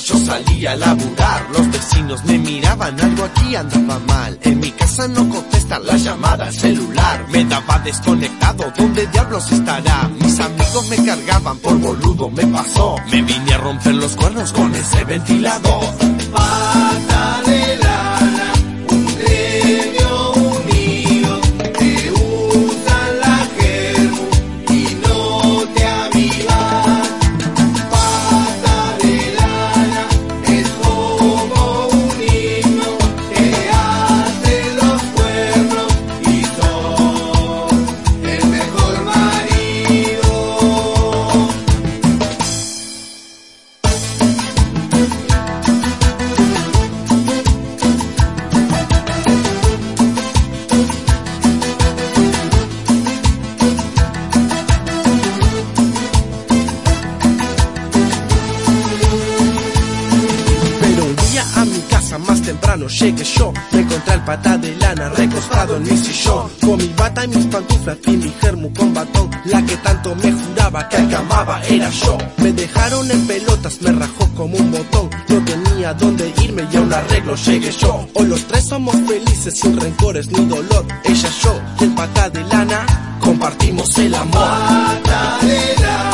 salí a laburar. Los vecinos me miraban, algo aquí andaba mal. En mi casa no contesta la llamada al celular. Me daba desconectado, ¿dónde diablos estará? Mis amigos me cargaban, por boludo me pasó. Me vine a romper los cuernos con ese ventilador. Temprano llegué yo. Me encontré el pata de lana recostado en mi sillón. Con mi bata y mis pantuflas y mi germu con batón. La que tanto me juraba que al que amaba era yo. Me dejaron en pelotas, me rajó como un botón. No tenía dónde irme y a un arreglo llegué yo. Hoy los tres somos felices sin rencores ni dolor. Ella, yo y el pata de lana compartimos el amor. Pata de